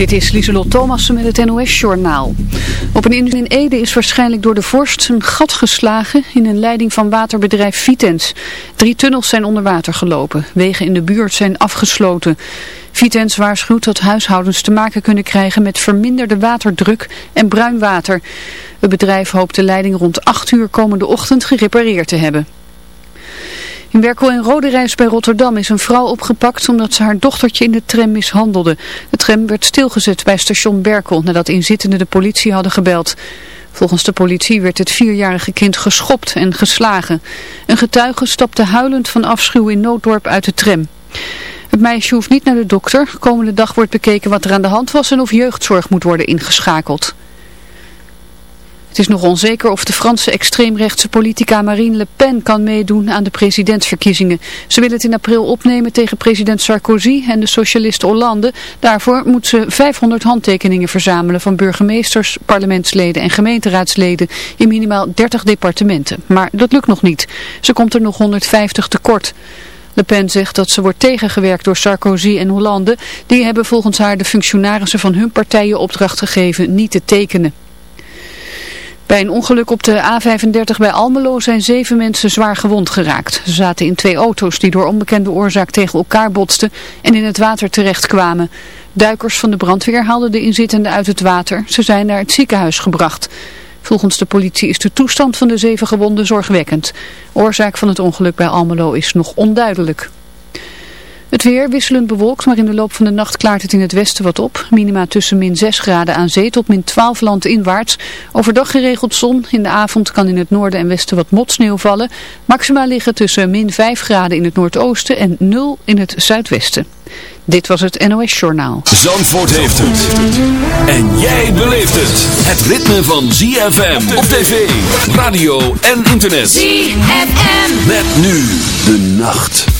Dit is Lieselot Thomassen met het NOS-journaal. Op een in Ede is waarschijnlijk door de vorst een gat geslagen in een leiding van waterbedrijf Vitens. Drie tunnels zijn onder water gelopen. Wegen in de buurt zijn afgesloten. Vitens waarschuwt dat huishoudens te maken kunnen krijgen met verminderde waterdruk en bruin water. Het bedrijf hoopt de leiding rond 8 uur komende ochtend gerepareerd te hebben. In Werkel en Roderijs bij Rotterdam is een vrouw opgepakt omdat ze haar dochtertje in de tram mishandelde. De tram werd stilgezet bij station Berkel nadat inzittenden de politie hadden gebeld. Volgens de politie werd het vierjarige kind geschopt en geslagen. Een getuige stapte huilend van afschuw in Nooddorp uit de tram. Het meisje hoeft niet naar de dokter. Komende dag wordt bekeken wat er aan de hand was en of jeugdzorg moet worden ingeschakeld. Het is nog onzeker of de Franse extreemrechtse politica Marine Le Pen kan meedoen aan de presidentsverkiezingen. Ze wil het in april opnemen tegen president Sarkozy en de socialist Hollande. Daarvoor moet ze 500 handtekeningen verzamelen van burgemeesters, parlementsleden en gemeenteraadsleden in minimaal 30 departementen. Maar dat lukt nog niet. Ze komt er nog 150 tekort. Le Pen zegt dat ze wordt tegengewerkt door Sarkozy en Hollande. Die hebben volgens haar de functionarissen van hun partijen opdracht gegeven niet te tekenen. Bij een ongeluk op de A35 bij Almelo zijn zeven mensen zwaar gewond geraakt. Ze zaten in twee auto's die door onbekende oorzaak tegen elkaar botsten en in het water terecht Duikers van de brandweer haalden de inzittenden uit het water. Ze zijn naar het ziekenhuis gebracht. Volgens de politie is de toestand van de zeven gewonden zorgwekkend. Oorzaak van het ongeluk bij Almelo is nog onduidelijk. Het weer wisselend bewolkt, maar in de loop van de nacht klaart het in het westen wat op. Minima tussen min 6 graden aan zee tot min 12 landinwaarts. Overdag geregeld zon. In de avond kan in het noorden en westen wat motsneeuw vallen. Maxima liggen tussen min 5 graden in het noordoosten en 0 in het zuidwesten. Dit was het NOS Journaal. Zandvoort heeft het. En jij beleeft het. Het ritme van ZFM op tv, radio en internet. ZFM. Met nu de nacht.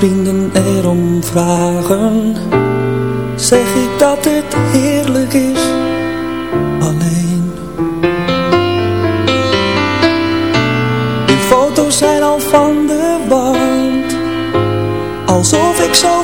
vrienden erom vragen Zeg ik dat het heerlijk is Alleen. Die foto's zijn al van de wand Alsof ik zo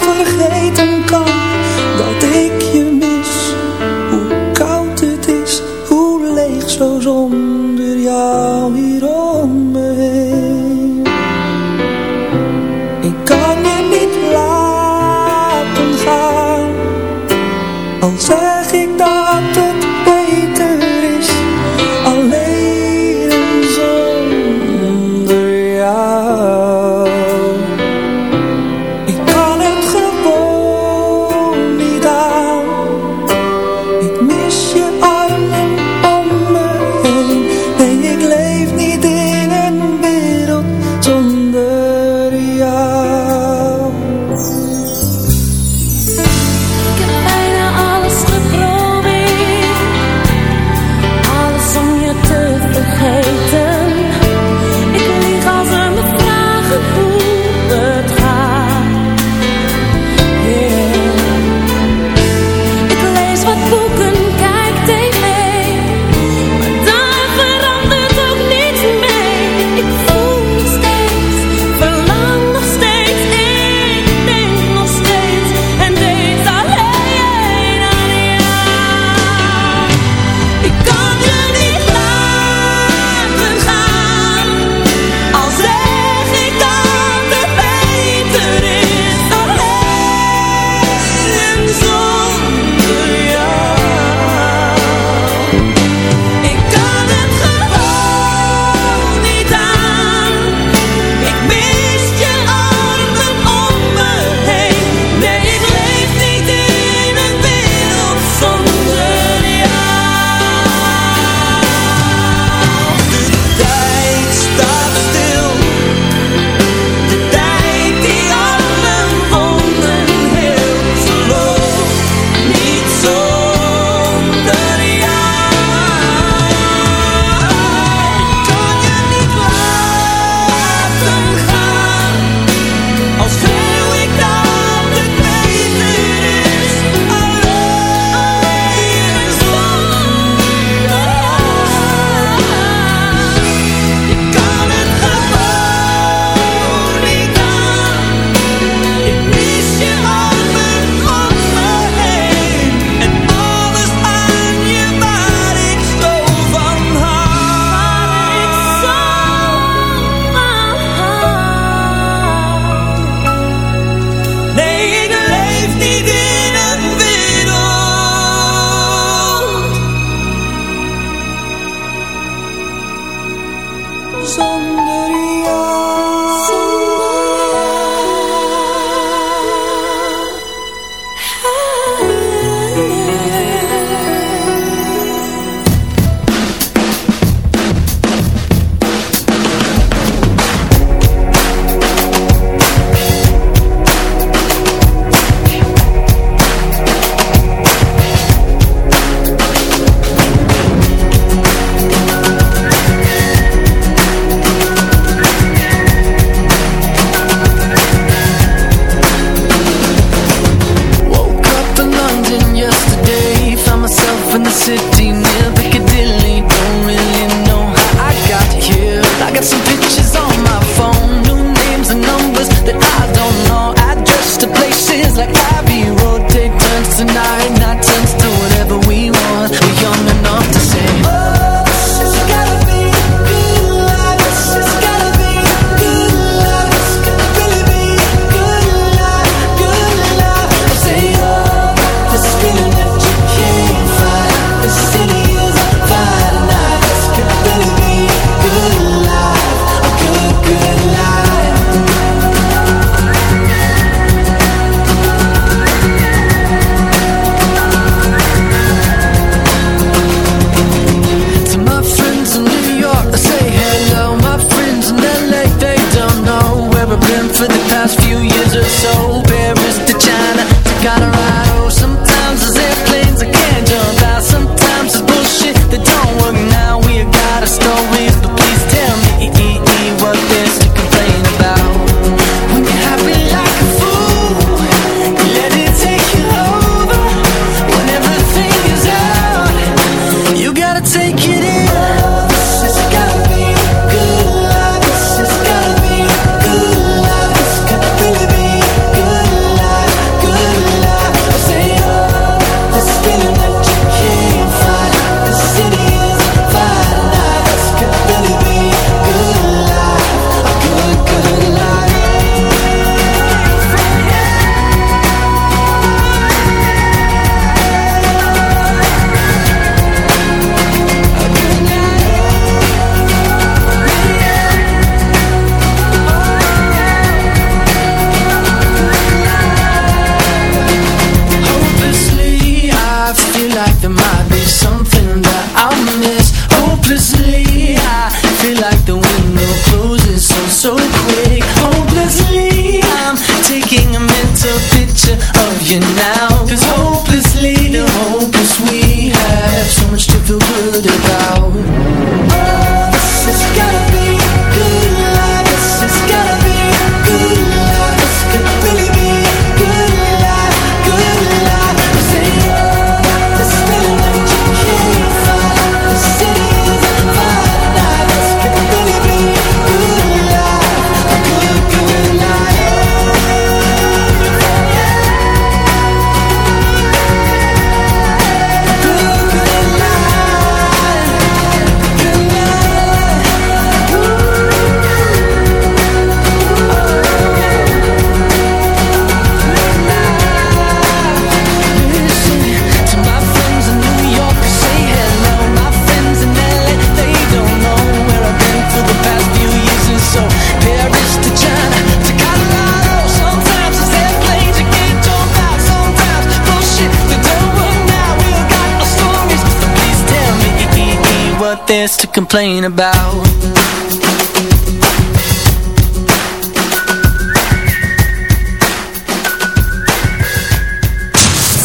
complain about.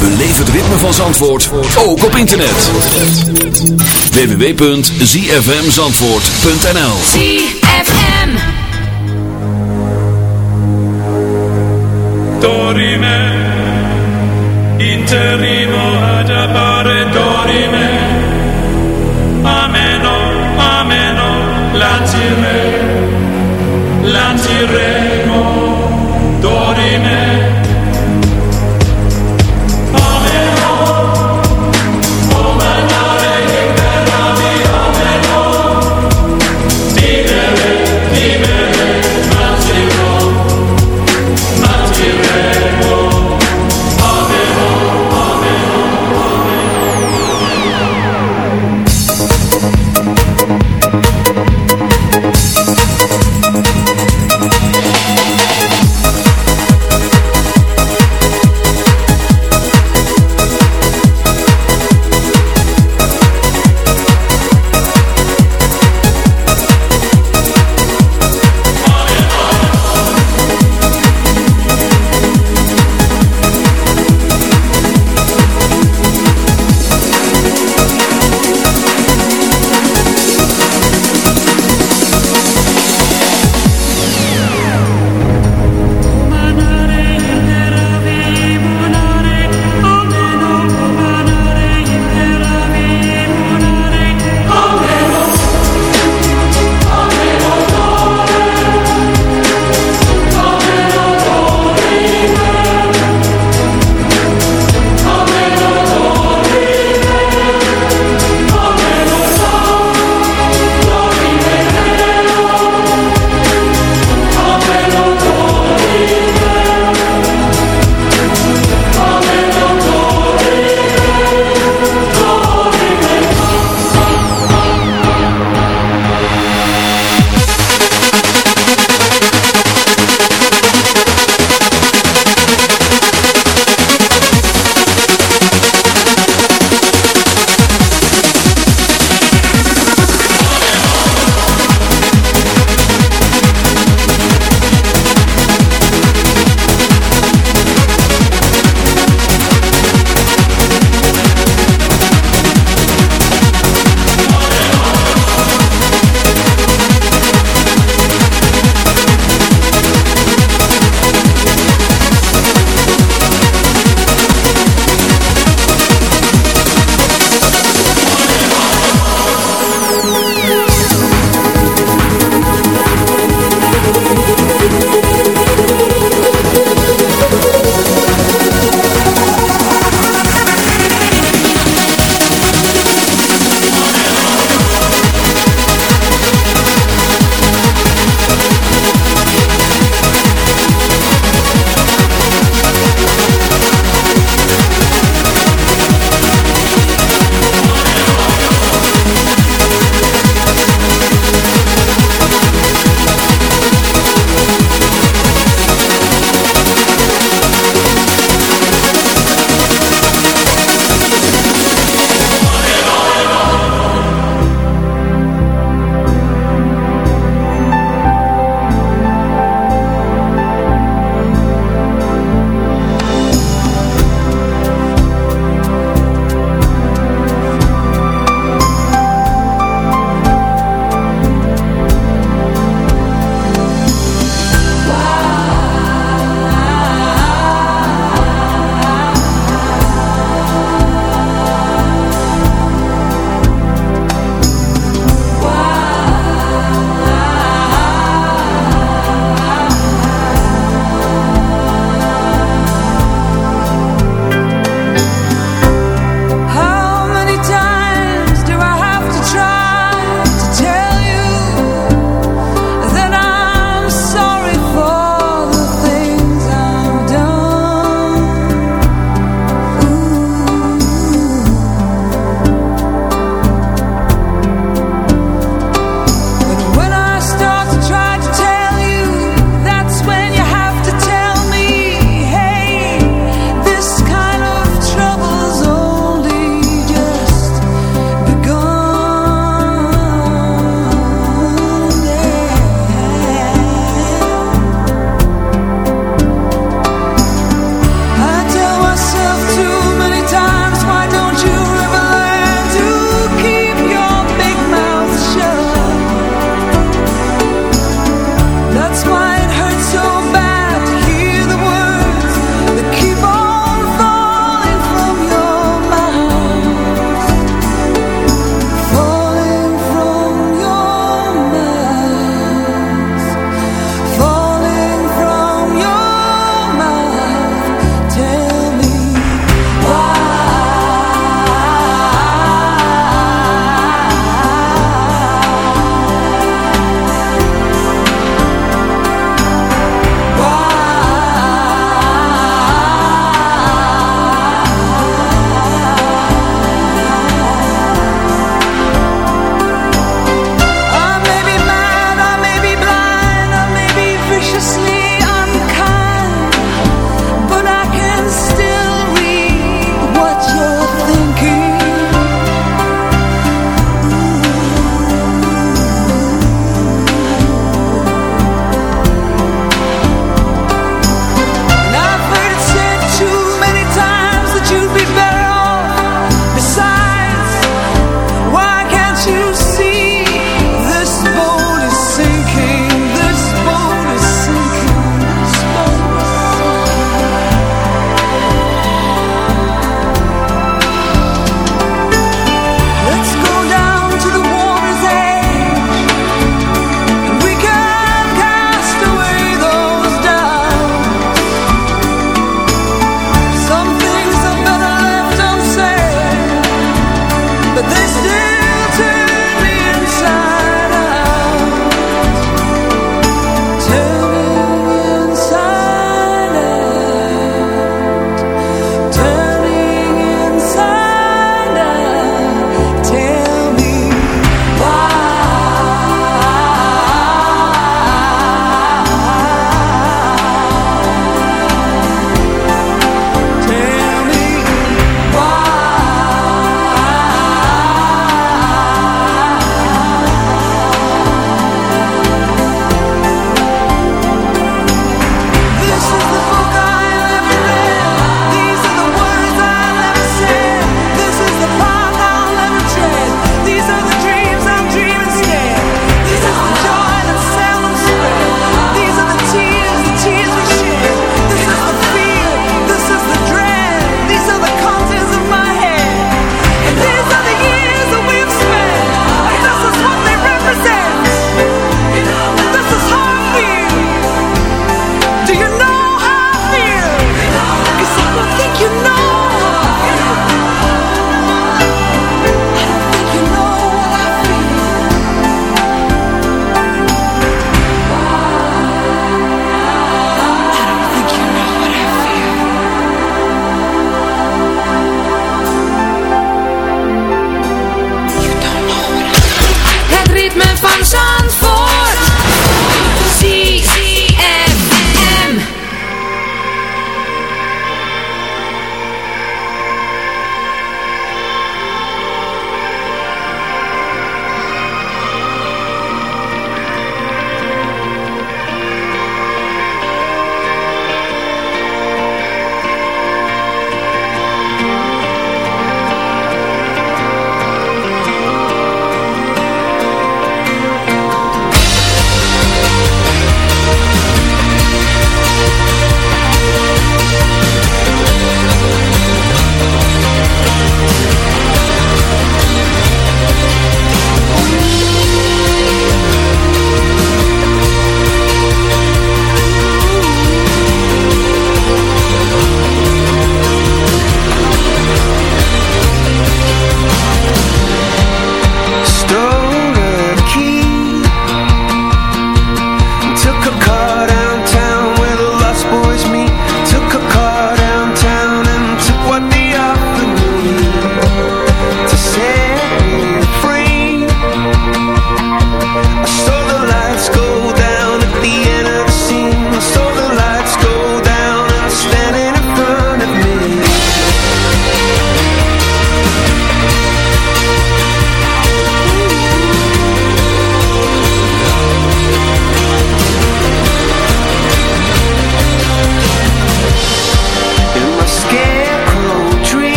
Beleef het ritme van Zandvoort, ook op internet. www.zfmzandvoort.nl ZFM Dorime Interimo ad Amen.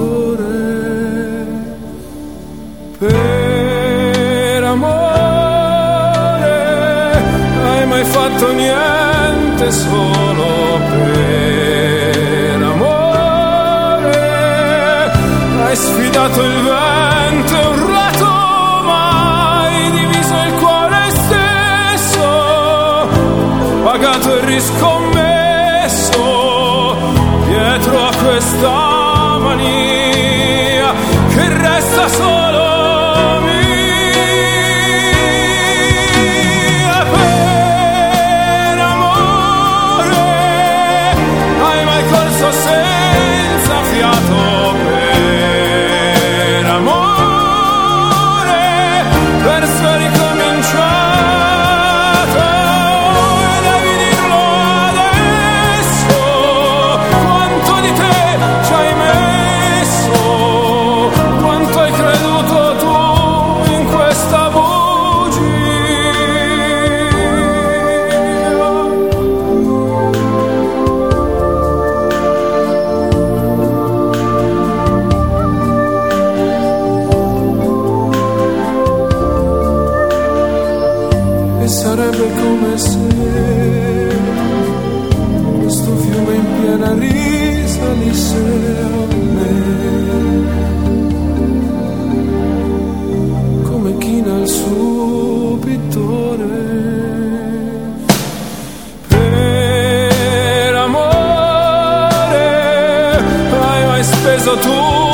pastore per amore hai mai fatto niente solo per amore? Hai sfidato il vento e un mai diviso il cuore stesso pagato e riscommesso dietro a questa sarebbe come se questo fiume in piena risalisse a me. Come china il suo pittore. Per amore hai mai speso tu.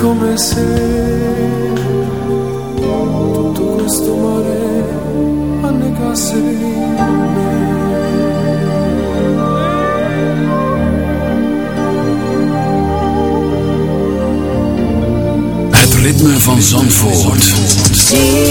come se tutto questo mare. Het ritme van Zandvoort. Zandvoort.